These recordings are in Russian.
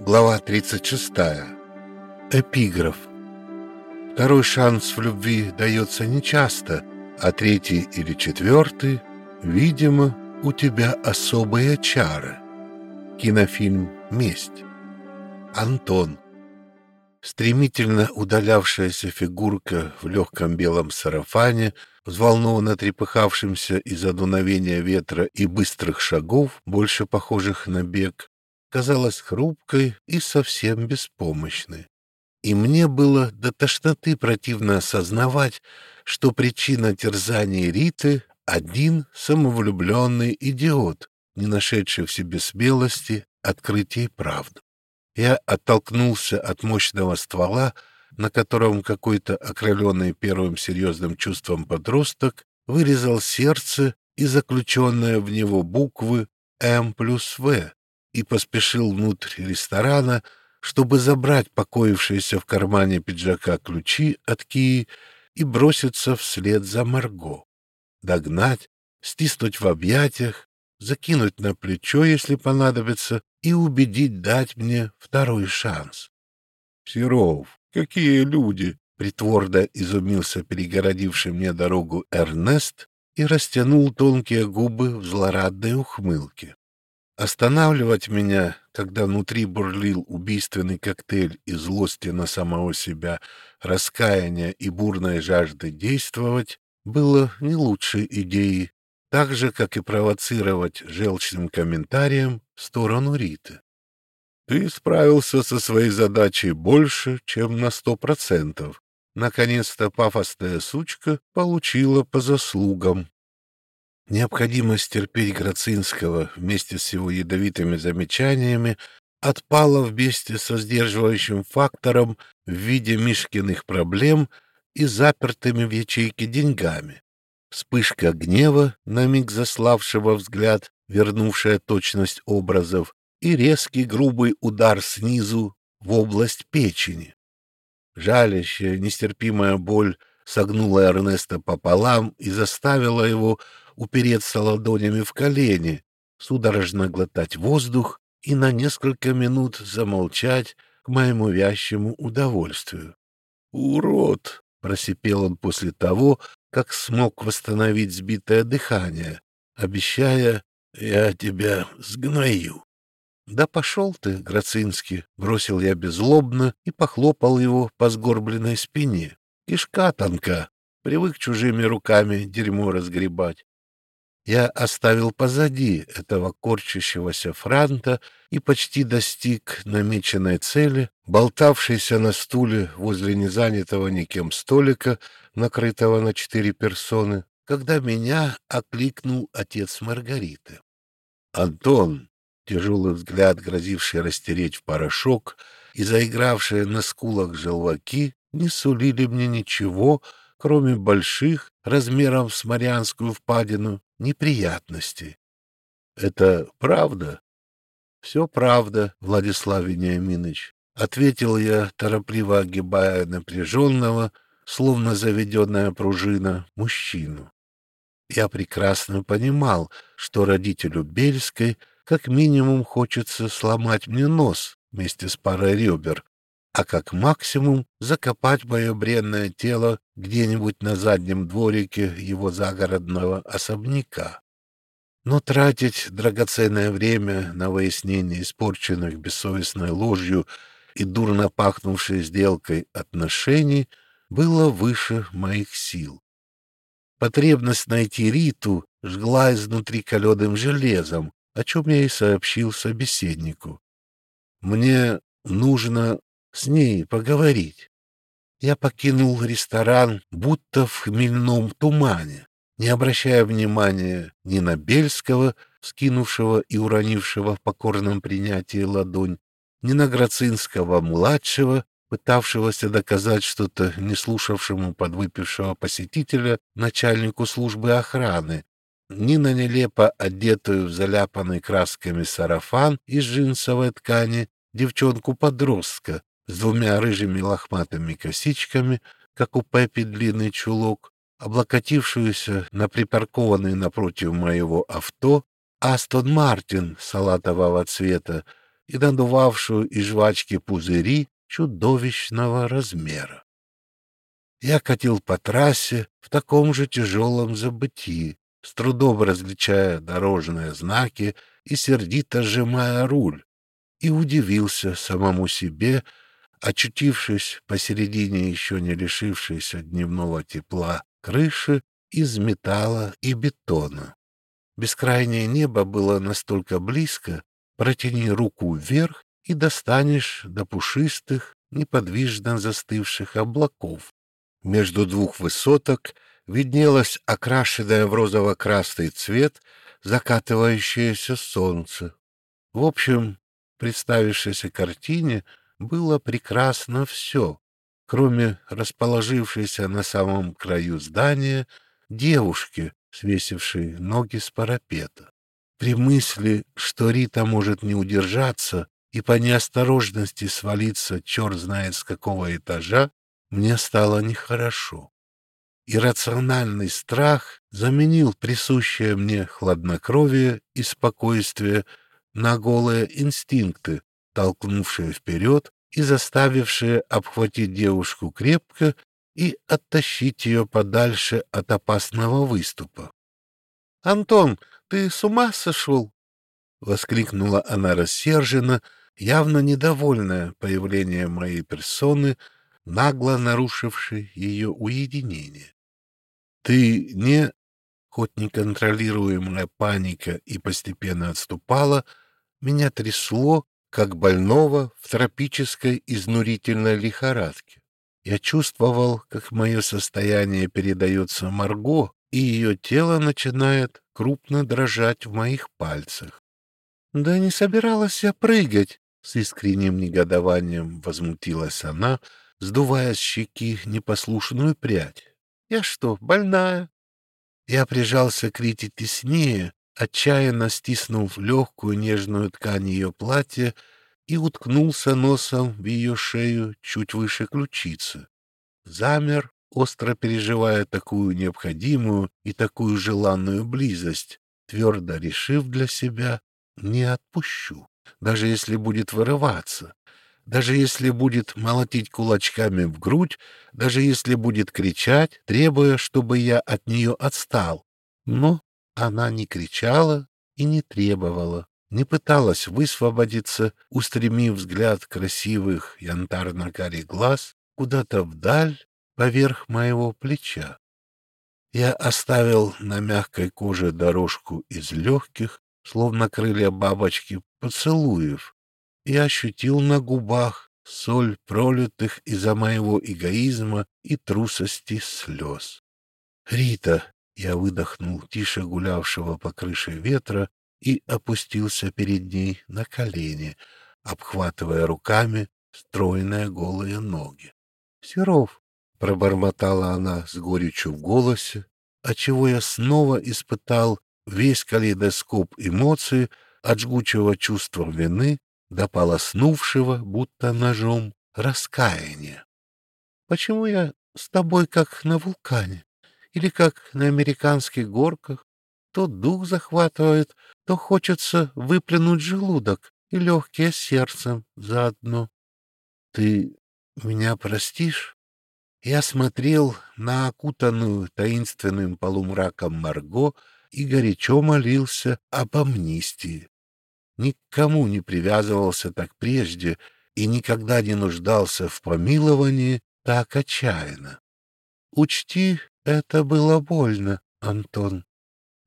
Глава 36. Эпиграф. Второй шанс в любви дается нечасто, а третий или четвертый, видимо, у тебя особые чары. Кинофильм «Месть». Антон. Стремительно удалявшаяся фигурка в легком белом сарафане, взволнованно трепыхавшимся из-за дуновения ветра и быстрых шагов, больше похожих на бег, казалась хрупкой и совсем беспомощной. И мне было до тошноты противно осознавать, что причина терзания Риты — один самовлюбленный идиот, не нашедший в себе смелости открыть ей правду. Я оттолкнулся от мощного ствола, на котором какой-то окрыленный первым серьезным чувством подросток вырезал сердце и заключенные в него буквы «М плюс В», и поспешил внутрь ресторана, чтобы забрать покоившиеся в кармане пиджака ключи от Кии и броситься вслед за Марго. Догнать, стиснуть в объятиях, закинуть на плечо, если понадобится, и убедить дать мне второй шанс. «Серов, какие люди!» — притворно изумился перегородивший мне дорогу Эрнест и растянул тонкие губы в злорадной ухмылке. Останавливать меня, когда внутри бурлил убийственный коктейль из злости на самого себя, раскаяния и бурной жажды действовать, было не лучшей идеей, так же, как и провоцировать желчным комментарием в сторону Риты. Ты справился со своей задачей больше, чем на сто процентов. Наконец-то пафосная сучка получила по заслугам. Необходимость терпеть Грацинского вместе с его ядовитыми замечаниями отпала вместе со сдерживающим фактором в виде Мишкиных проблем и запертыми в ячейке деньгами. Вспышка гнева, на миг заславшего взгляд, вернувшая точность образов, и резкий грубый удар снизу в область печени. Жалящая, нестерпимая боль согнула Эрнеста пополам и заставила его упереться ладонями в колени, судорожно глотать воздух и на несколько минут замолчать к моему вящему удовольствию. «Урод!» — просипел он после того, как смог восстановить сбитое дыхание, обещая «я тебя сгною». «Да пошел ты, Грацинский!» — бросил я беззлобно и похлопал его по сгорбленной спине. «Кишка тонка, привык чужими руками дерьмо разгребать я оставил позади этого корчащегося франта и почти достиг намеченной цели, болтавшейся на стуле возле незанятого никем столика, накрытого на четыре персоны, когда меня окликнул отец Маргариты. «Антон!» — тяжелый взгляд, грозивший растереть в порошок, и заигравшие на скулах желваки не сулили мне ничего, кроме больших, размером с Марианскую впадину, неприятности. Это правда? Все правда, Владислав Вениаминович, ответил я, торопливо огибая напряженного, словно заведенная пружина, мужчину. Я прекрасно понимал, что родителю Бельской как минимум хочется сломать мне нос вместе с парой ребер, а как максимум закопать мое бренное тело где-нибудь на заднем дворике его загородного особняка. Но тратить драгоценное время на выяснение испорченных бессовестной ложью и дурно пахнувшей сделкой отношений было выше моих сил. Потребность найти Риту жгла изнутри каленым железом, о чем я и сообщил собеседнику. Мне нужно с ней поговорить. Я покинул ресторан, будто в хмельном тумане, не обращая внимания ни на Бельского, скинувшего и уронившего в покорном принятии ладонь, ни на Грацинского-младшего, пытавшегося доказать что-то не слушавшему подвыпившего посетителя начальнику службы охраны, ни на нелепо одетую в заляпанный красками сарафан из джинсовой ткани девчонку-подростка, с двумя рыжими лохматыми косичками, как у Пеппи длинный чулок, облокотившуюся на припаркованный напротив моего авто Астон Мартин салатового цвета, и надувавшую из жвачки пузыри чудовищного размера. Я катил по трассе в таком же тяжелом забытии, с трудом различая дорожные знаки и сердито сжимая руль, и удивился самому себе, очутившись посередине еще не лишившейся дневного тепла крыши из металла и бетона. Бескрайнее небо было настолько близко, протяни руку вверх и достанешь до пушистых, неподвижно застывших облаков. Между двух высоток виднелось окрашенное в розово-красный цвет закатывающееся солнце. В общем, представившейся картине было прекрасно все, кроме расположившейся на самом краю здания девушки, свесившей ноги с парапета. При мысли, что Рита может не удержаться и по неосторожности свалиться черт знает с какого этажа, мне стало нехорошо. Иррациональный страх заменил присущее мне хладнокровие и спокойствие на голые инстинкты, толкнувшие вперед и заставившие обхватить девушку крепко и оттащить ее подальше от опасного выступа. — Антон, ты с ума сошел? — воскликнула она рассерженно, явно недовольная появлением моей персоны, нагло нарушившей ее уединение. — Ты не... Хоть неконтролируемая паника и постепенно отступала, меня трясло, как больного в тропической изнурительной лихорадке. Я чувствовал, как мое состояние передается Марго, и ее тело начинает крупно дрожать в моих пальцах. «Да не собиралась я прыгать!» — с искренним негодованием возмутилась она, сдувая с щеки непослушную прядь. «Я что, больная?» Я прижался к Рите теснее, отчаянно стиснув легкую нежную ткань ее платья и уткнулся носом в ее шею чуть выше ключицы. Замер, остро переживая такую необходимую и такую желанную близость, твердо решив для себя «не отпущу», даже если будет вырываться, даже если будет молотить кулачками в грудь, даже если будет кричать, требуя, чтобы я от нее отстал. Но она не кричала и не требовала не пыталась высвободиться, устремив взгляд красивых янтарно-карих глаз куда-то вдаль, поверх моего плеча. Я оставил на мягкой коже дорожку из легких, словно крылья бабочки, поцелуев, и ощутил на губах соль пролитых из-за моего эгоизма и трусости слез. «Рита!» — я выдохнул тише гулявшего по крыше ветра и опустился перед ней на колени, обхватывая руками стройные голые ноги. — Серов, — пробормотала она с горечью в голосе, отчего я снова испытал весь калейдоскоп эмоций от жгучего чувства вины до полоснувшего, будто ножом, раскаяния. — Почему я с тобой как на вулкане или как на американских горках? То дух захватывает, то хочется выплюнуть желудок и легкие сердцем заодно. Ты меня простишь? Я смотрел на окутанную таинственным полумраком Марго и горячо молился об амнистии. Никому не привязывался так прежде и никогда не нуждался в помиловании так отчаянно. Учти, это было больно, Антон.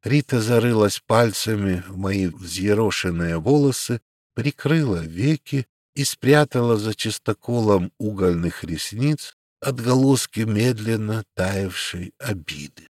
Рита зарылась пальцами в мои взъерошенные волосы, прикрыла веки и спрятала за чистоколом угольных ресниц отголоски медленно таявшей обиды.